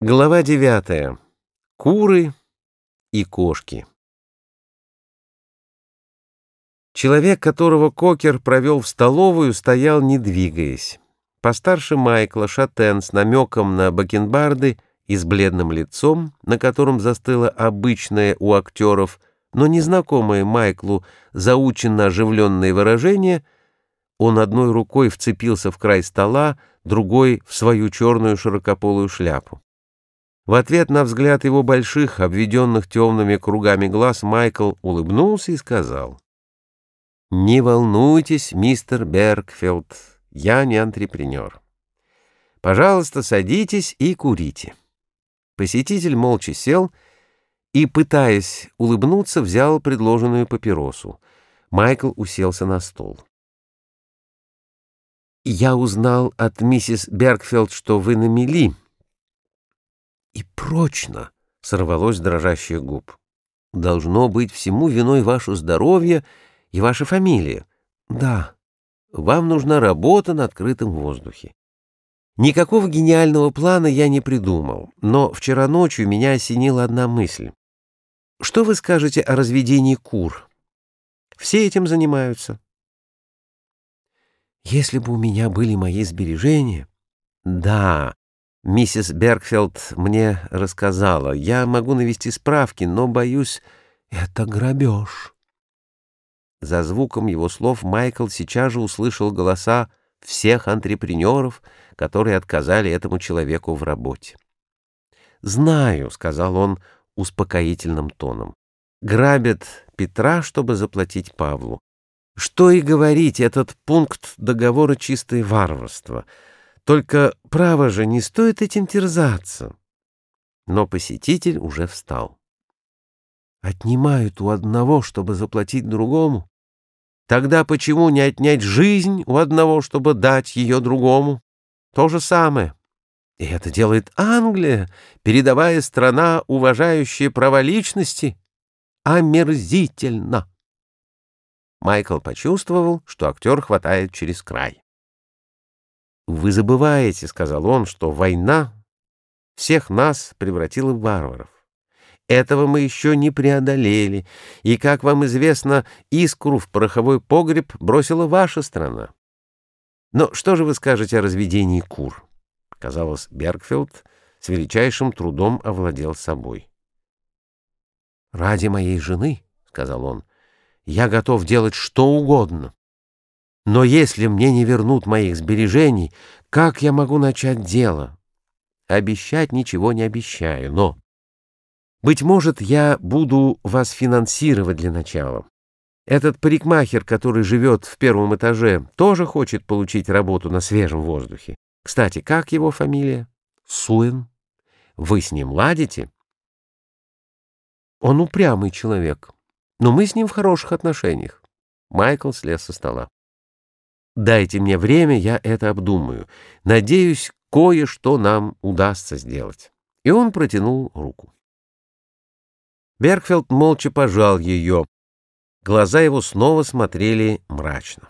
Глава девятая. Куры и кошки. Человек, которого Кокер провел в столовую, стоял, не двигаясь. Постарше Майкла, шатен с намеком на бакенбарды и с бледным лицом, на котором застыло обычное у актеров, но незнакомое Майклу заученно оживленное выражение, он одной рукой вцепился в край стола, другой — в свою черную широкополую шляпу. В ответ на взгляд его больших, обведенных темными кругами глаз, Майкл улыбнулся и сказал, «Не волнуйтесь, мистер Бергфилд, я не антрепренер. Пожалуйста, садитесь и курите». Посетитель молча сел и, пытаясь улыбнуться, взял предложенную папиросу. Майкл уселся на стол. «Я узнал от миссис Бергфилд, что вы на мели», и прочно сорвалось дрожащих губ. Должно быть всему виной ваше здоровье и ваша фамилия. Да, вам нужна работа на открытом воздухе. Никакого гениального плана я не придумал, но вчера ночью меня осенила одна мысль. Что вы скажете о разведении кур? Все этим занимаются. Если бы у меня были мои сбережения... Да, Миссис Бергфелд мне рассказала. Я могу навести справки, но, боюсь, это грабеж. За звуком его слов Майкл сейчас же услышал голоса всех антрепренеров, которые отказали этому человеку в работе. «Знаю», — сказал он успокоительным тоном, — «грабят Петра, чтобы заплатить Павлу. Что и говорить, этот пункт договора — чистое варварство». Только, право же, не стоит этим терзаться. Но посетитель уже встал. Отнимают у одного, чтобы заплатить другому. Тогда почему не отнять жизнь у одного, чтобы дать ее другому? То же самое. И это делает Англия, передовая страна, уважающая права личности. Омерзительно. Майкл почувствовал, что актер хватает через край. «Вы забываете, — сказал он, — что война всех нас превратила в варваров. Этого мы еще не преодолели, и, как вам известно, искру в пороховой погреб бросила ваша страна. Но что же вы скажете о разведении кур? Казалось, Бергфилд с величайшим трудом овладел собой. «Ради моей жены, — сказал он, — я готов делать что угодно. Но если мне не вернут моих сбережений, как я могу начать дело? Обещать ничего не обещаю, но... Быть может, я буду вас финансировать для начала. Этот парикмахер, который живет в первом этаже, тоже хочет получить работу на свежем воздухе. Кстати, как его фамилия? Суэн. Вы с ним ладите? Он упрямый человек, но мы с ним в хороших отношениях. Майкл слез со стола. Дайте мне время, я это обдумаю. Надеюсь, кое-что нам удастся сделать. И он протянул руку. Бергфелд молча пожал ее. Глаза его снова смотрели мрачно.